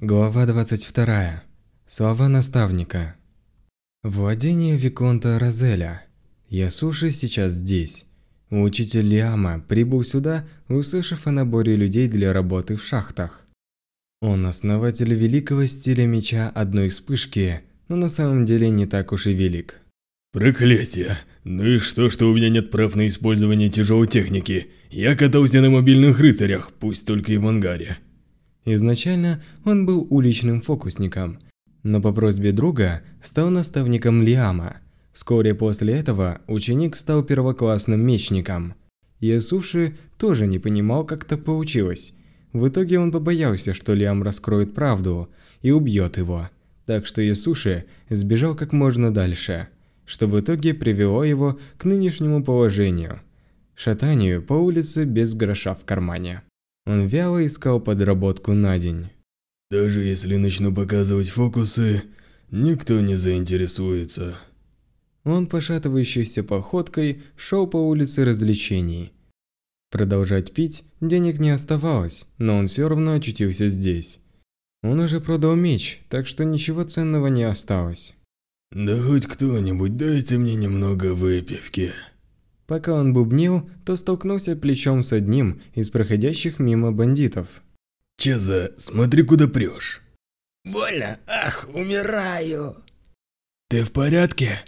Глава 22. Слова наставника. Владение Виконта Розеля. Ясуши сейчас здесь. Учитель Лиама прибыл сюда, услышав о наборе людей для работы в шахтах. Он основатель великого стиля меча одной вспышки, но на самом деле не так уж и велик. Проклятие! Ну и что, что у меня нет прав на использование тяжелой техники? Я катался на мобильных рыцарях, пусть только и в ангаре. Изначально он был уличным фокусником, но по просьбе друга стал наставником Лиама. Вскоре после этого ученик стал первоклассным мечником. Ясуши тоже не понимал, как так получилось. В итоге он побоялся, что Лиам раскроет правду и убьет его. Так что Ясуши сбежал как можно дальше, что в итоге привело его к нынешнему положению – шатанию по улице без гроша в кармане. Он вяло искал подработку на день. Даже если начну показывать фокусы, никто не заинтересуется. Он пошатывающейся походкой шел по улице развлечений. Продолжать пить денег не оставалось, но он все равно очутился здесь. Он уже продал меч, так что ничего ценного не осталось. Да хоть кто-нибудь дайте мне немного выпивки. Пока он бубнил, то столкнулся плечом с одним из проходящих мимо бандитов. Чеза, смотри, куда прешь. Больно? Ах, умираю. Ты в порядке?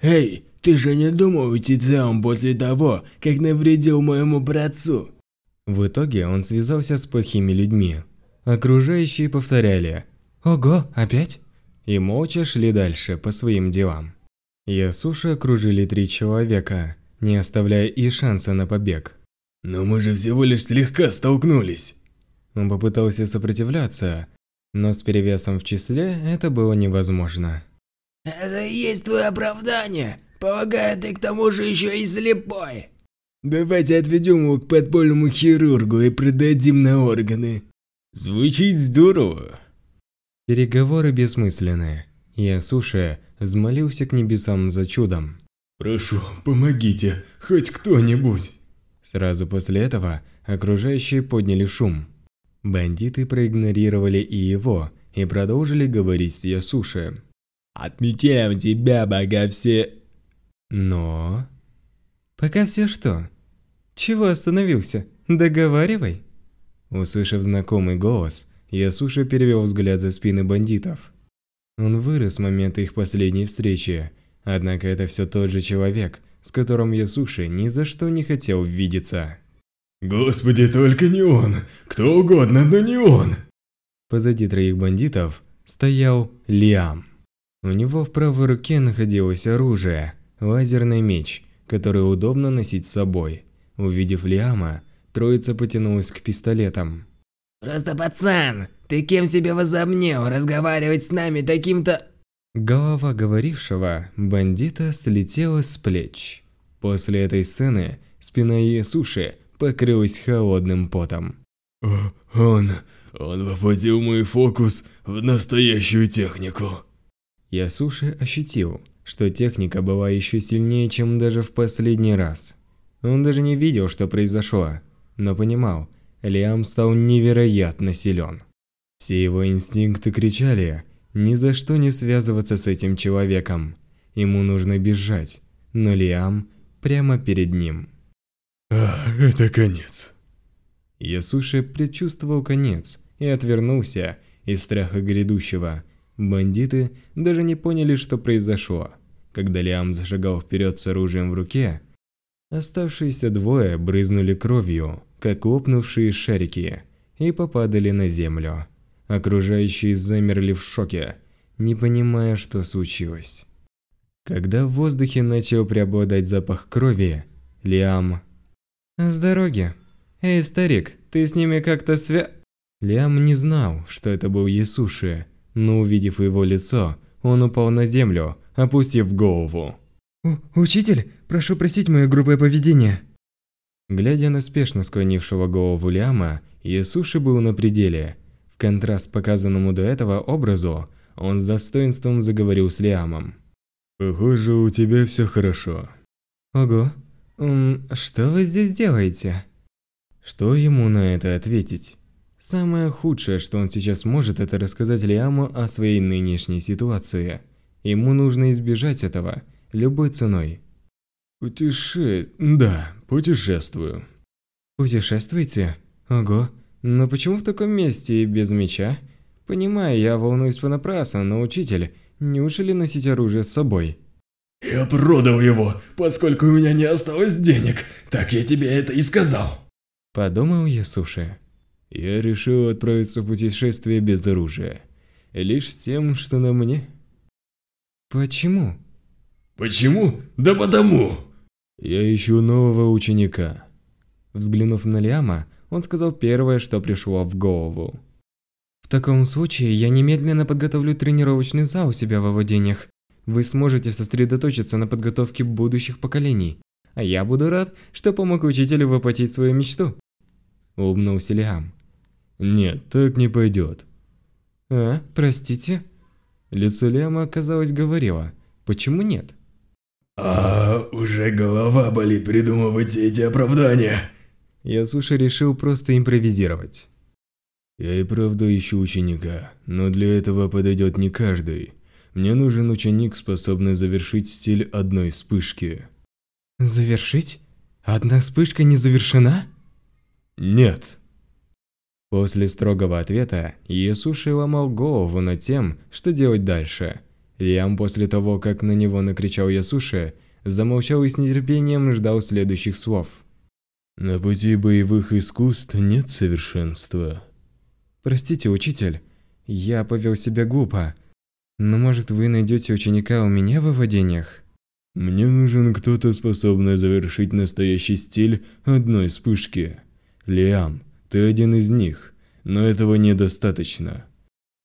Эй, ты же не думал уйти целым после того, как навредил моему братцу? В итоге он связался с плохими людьми. Окружающие повторяли «Ого, опять?» и молча шли дальше по своим делам. Ясуши окружили три человека – не оставляя и шанса на побег. «Но мы же всего лишь слегка столкнулись!» Он попытался сопротивляться, но с перевесом в числе это было невозможно. «Это и есть твое оправдание? Полагаю, ты к тому же еще и слепой!» «Давайте отведем его к подпольному хирургу и продадим на органы!» Звучит здорово! Переговоры бессмысленные. Я, Суши, взмолился к небесам за чудом. Прошу, помогите, хоть кто-нибудь. Сразу после этого окружающие подняли шум. Бандиты проигнорировали и его, и продолжили говорить с Ясуши. «Отмечаем тебя, бога все...» Но... «Пока все что? Чего остановился? Договаривай!» Услышав знакомый голос, Ясуша перевел взгляд за спины бандитов. Он вырос с момента их последней встречи, Однако это все тот же человек, с которым Ясуши ни за что не хотел видеться. Господи, только не он! Кто угодно, но не он! Позади троих бандитов стоял Лиам. У него в правой руке находилось оружие – лазерный меч, который удобно носить с собой. Увидев Лиама, троица потянулась к пистолетам. «Просто пацан, ты кем себе возомнил разговаривать с нами таким-то...» Голова говорившего бандита слетела с плеч. После этой сцены спина Иисуши покрылась холодным потом. «Он... он воплотил мой фокус в настоящую технику». Ясуши ощутил, что техника была еще сильнее, чем даже в последний раз. Он даже не видел, что произошло, но понимал, Лиам стал невероятно силен. Все его инстинкты кричали ни за что не связываться с этим человеком. Ему нужно бежать, но Лиам прямо перед ним. А, это конец. Ясуши предчувствовал конец и отвернулся из страха грядущего. Бандиты даже не поняли, что произошло. Когда Лиам зашагал вперед с оружием в руке, оставшиеся двое брызнули кровью, как лопнувшие шарики, и попадали на землю. Окружающие замерли в шоке, не понимая, что случилось. Когда в воздухе начал преобладать запах крови, Лиам... «С дороги. Эй, старик, ты с ними как-то свя...» Лиам не знал, что это был Ясуши, но увидев его лицо, он упал на землю, опустив голову. «Учитель, прошу простить мое грубое поведение». Глядя на спешно склонившего голову Лиама, Ясуши был на пределе – контраст показанному до этого образу, он с достоинством заговорил с Лиамом. «Похоже, у тебя все хорошо». «Ого, um, что вы здесь делаете?» Что ему на это ответить? Самое худшее, что он сейчас может, это рассказать Лиаму о своей нынешней ситуации. Ему нужно избежать этого любой ценой. Путеше... Да, путешествую. Путешествуете? Ого, но почему в таком месте и без меча? Понимаю, я волнуюсь понапрасну, но учитель, неужели носить оружие с собой? Я продал его, поскольку у меня не осталось денег. Так я тебе это и сказал. Подумал Ясуши. Я решил отправиться в путешествие без оружия. Лишь с тем, что на мне. Почему? Почему? Да потому. Я ищу нового ученика. Взглянув на Лиама, он сказал первое, что пришло в голову. В таком случае я немедленно подготовлю тренировочный зал у себя во владениях. Вы сможете сосредоточиться на подготовке будущих поколений. А я буду рад, что помог учителю воплотить свою мечту. Улыбнулся Лиам. Нет, так не пойдет. А, простите? Лицо Лиама, казалось, говорило. Почему нет? А, уже голова болит придумывать эти оправдания. Ясуши решил просто импровизировать. Я и правда ищу ученика, но для этого подойдет не каждый. Мне нужен ученик, способный завершить стиль одной вспышки. Завершить? Одна вспышка не завершена? Нет. После строгого ответа Ясуши ломал голову над тем, что делать дальше. Лиам после того, как на него накричал Ясуши, замолчал и с нетерпением ждал следующих слов. На пути боевых искусств нет совершенства. Простите, учитель, я повел себя глупо. Но может вы найдете ученика у меня в владениях? Мне нужен кто-то, способный завершить настоящий стиль одной вспышки. Лиам, ты один из них, но этого недостаточно.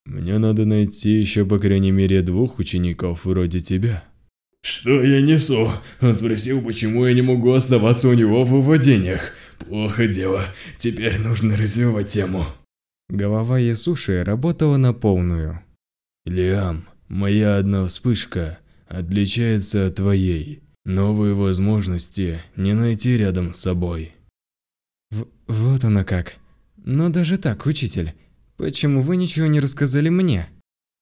Мне надо найти еще по крайней мере двух учеников вроде тебя. Что я несу? Он спросил, почему я не могу оставаться у него в владениях. Плохо дело. Теперь нужно развивать тему. Голова Ясуши работала на полную. Лиам, моя одна вспышка отличается от твоей. Новые возможности не найти рядом с собой. В вот оно как. Но даже так, учитель, почему вы ничего не рассказали мне?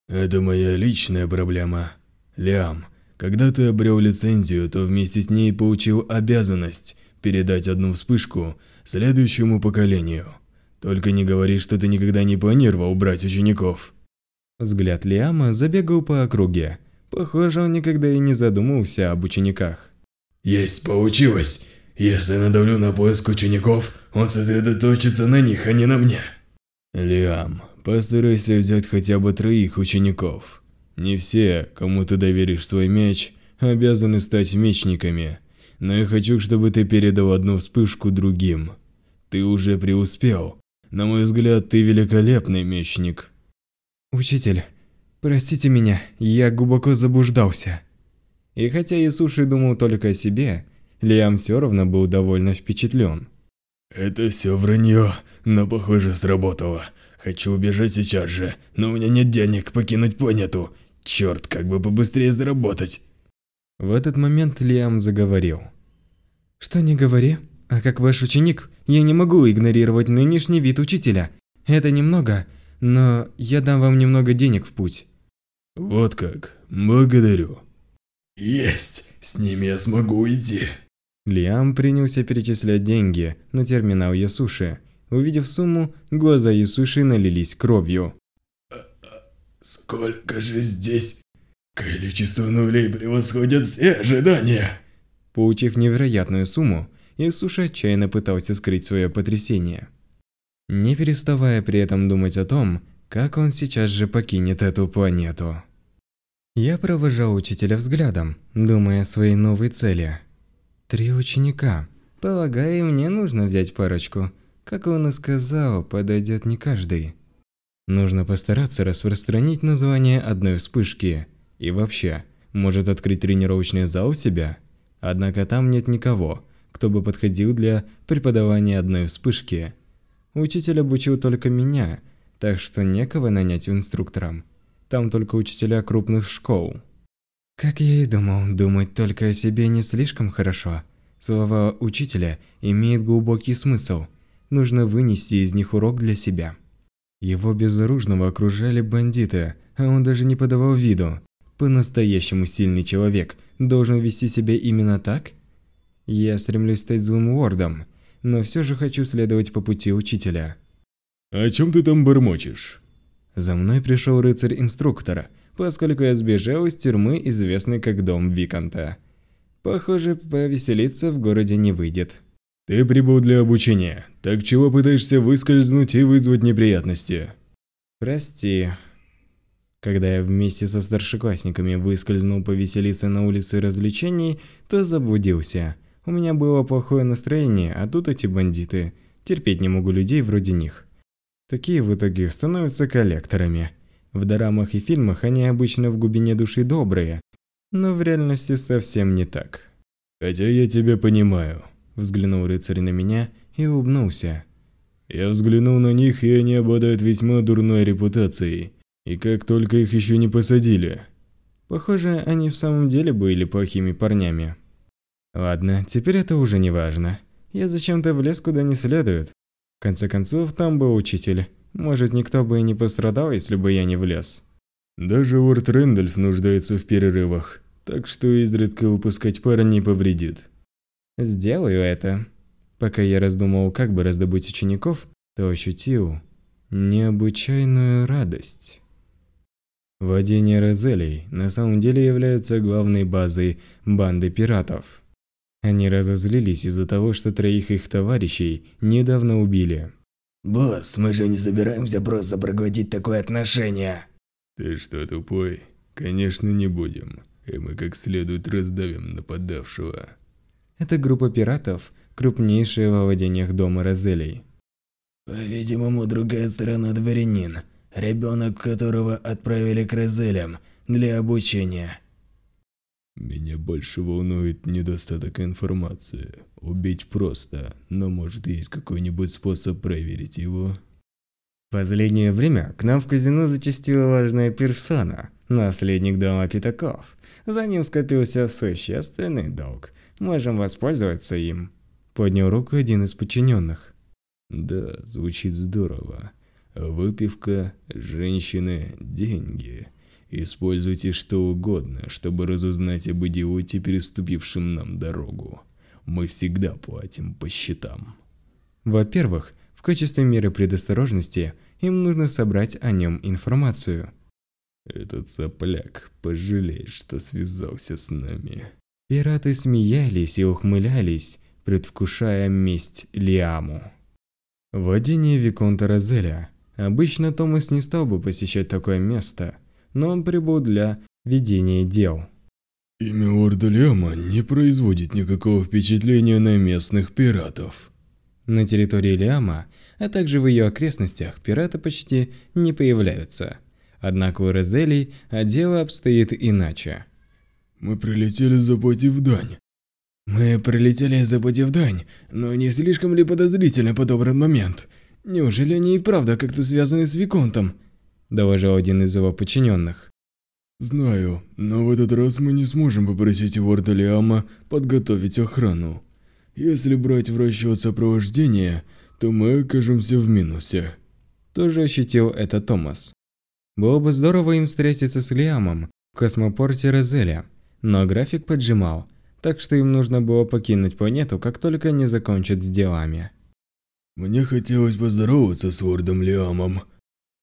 Это моя личная проблема. Лиам, когда ты обрел лицензию, то вместе с ней получил обязанность передать одну вспышку следующему поколению. Только не говори, что ты никогда не планировал брать учеников. Взгляд Лиама забегал по округе. Похоже, он никогда и не задумывался об учениках. Есть получилось. Если надавлю на поиск учеников, он сосредоточится на них, а не на мне. Лиам, постарайся взять хотя бы троих учеников. Не все, кому ты доверишь свой меч, обязаны стать мечниками. Но я хочу, чтобы ты передал одну вспышку другим. Ты уже преуспел. На мой взгляд, ты великолепный мечник. Учитель, простите меня, я глубоко заблуждался. И хотя Исуши думал только о себе, Лиам все равно был довольно впечатлен. Это все вранье, но похоже сработало. Хочу убежать сейчас же, но у меня нет денег покинуть планету. Черт, как бы побыстрее заработать. В этот момент Лиам заговорил. Что не говори, а как ваш ученик, я не могу игнорировать нынешний вид учителя. Это немного, но я дам вам немного денег в путь. Вот как. Благодарю. Есть. С ними я смогу уйти. Лиам принялся перечислять деньги на терминал Ясуши. Увидев сумму, глаза Ясуши налились кровью. Сколько же здесь? Количество нулей превосходит все ожидания. Получив невероятную сумму, Исуши отчаянно пытался скрыть свое потрясение. Не переставая при этом думать о том, как он сейчас же покинет эту планету. Я провожал учителя взглядом, думая о своей новой цели. Три ученика. Полагаю, мне нужно взять парочку. Как он и сказал, подойдет не каждый. Нужно постараться распространить название одной вспышки. И вообще, может открыть тренировочный зал у себя? Однако там нет никого, кто бы подходил для преподавания одной вспышки. Учитель обучил только меня, так что некого нанять инструктором. Там только учителя крупных школ. Как я и думал, думать только о себе не слишком хорошо. Слова учителя имеют глубокий смысл. Нужно вынести из них урок для себя. Его безоружного окружали бандиты, а он даже не подавал виду. По-настоящему сильный человек должен вести себя именно так? Я стремлюсь стать злым лордом, но все же хочу следовать по пути учителя. «О чем ты там бормочешь?» За мной пришел рыцарь-инструктор, поскольку я сбежал из тюрьмы, известной как Дом Виконта. Похоже, повеселиться в городе не выйдет. «Ты прибыл для обучения, так чего пытаешься выскользнуть и вызвать неприятности?» «Прости». Когда я вместе со старшеклассниками выскользнул повеселиться на улице развлечений, то заблудился. У меня было плохое настроение, а тут эти бандиты. Терпеть не могу людей вроде них. Такие в итоге становятся коллекторами. В дорамах и фильмах они обычно в глубине души добрые, но в реальности совсем не так. «Хотя я тебя понимаю», – взглянул рыцарь на меня и улыбнулся. «Я взглянул на них, и они обладают весьма дурной репутацией. И как только их еще не посадили». Похоже, они в самом деле были плохими парнями. Ладно, теперь это уже не важно. Я зачем-то влез куда не следует. В конце концов, там был учитель. Может, никто бы и не пострадал, если бы я не влез. Даже Уорд Рэндольф нуждается в перерывах, так что изредка выпускать пара не повредит. Сделаю это. Пока я раздумывал, как бы раздобыть учеников, то ощутил необычайную радость. Владение Розелей на самом деле является главной базой банды пиратов. Они разозлились из-за того, что троих их товарищей недавно убили. «Босс, мы же не собираемся просто проглотить такое отношение!» «Ты что, тупой? Конечно, не будем. И мы как следует раздавим нападавшего». Это группа пиратов, крупнейшая во владениях дома Розелей. По-видимому, другая сторона дворянин, ребенок которого отправили к Розелям для обучения. Меня больше волнует недостаток информации. Убить просто, но может есть какой-нибудь способ проверить его? В последнее время к нам в казино зачастила важная персона, наследник дома Пятаков. За ним скопился существенный долг. Можем воспользоваться им. Поднял руку один из подчиненных. Да, звучит здорово. Выпивка, женщины, деньги. Используйте что угодно, чтобы разузнать об идиоте, переступившем нам дорогу. Мы всегда платим по счетам. Во-первых, в качестве меры предосторожности им нужно собрать о нем информацию. Этот сопляк пожалеет, что связался с нами. Пираты смеялись и ухмылялись, предвкушая месть Лиаму. Владение Виконта Розеля. Обычно Томас не стал бы посещать такое место, но он прибыл для ведения дел. Имя Орда Лиама не производит никакого впечатления на местных пиратов. На территории Лиама, а также в ее окрестностях, пираты почти не появляются. Однако у Розелей дело обстоит иначе. Мы прилетели заплатив дань. Мы прилетели заплатив дань, но не слишком ли подозрительно подобран момент? Неужели они и правда как-то связаны с Виконтом? Доложил один из его подчиненных. Знаю, но в этот раз мы не сможем попросить Ворда Лиама подготовить охрану. Если брать в расчет сопровождение, то мы окажемся в минусе. Тоже ощутил это Томас. Было бы здорово им встретиться с Лиамом в космопорте Розеля, но график поджимал, так что им нужно было покинуть планету, как только они закончат с делами. Мне хотелось поздороваться с Вордом Лиамом,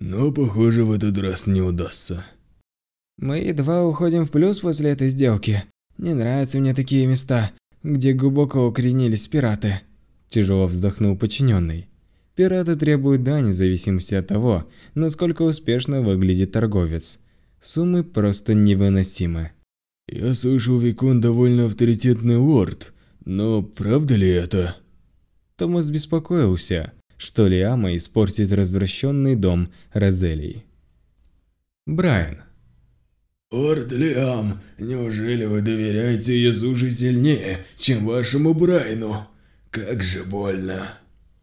но, похоже, в этот раз не удастся. Мы едва уходим в плюс после этой сделки. Не нравятся мне такие места, где глубоко укоренились пираты. Тяжело вздохнул подчиненный. Пираты требуют дань в зависимости от того, насколько успешно выглядит торговец. Суммы просто невыносимы. Я слышал, Викон довольно авторитетный лорд, но правда ли это? Томас беспокоился, что Лиама испортит развращенный дом Розелей. Брайан. Лорд Лиам, неужели вы доверяете Иисусу сильнее, чем вашему Брайну? Как же больно.